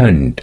Turned.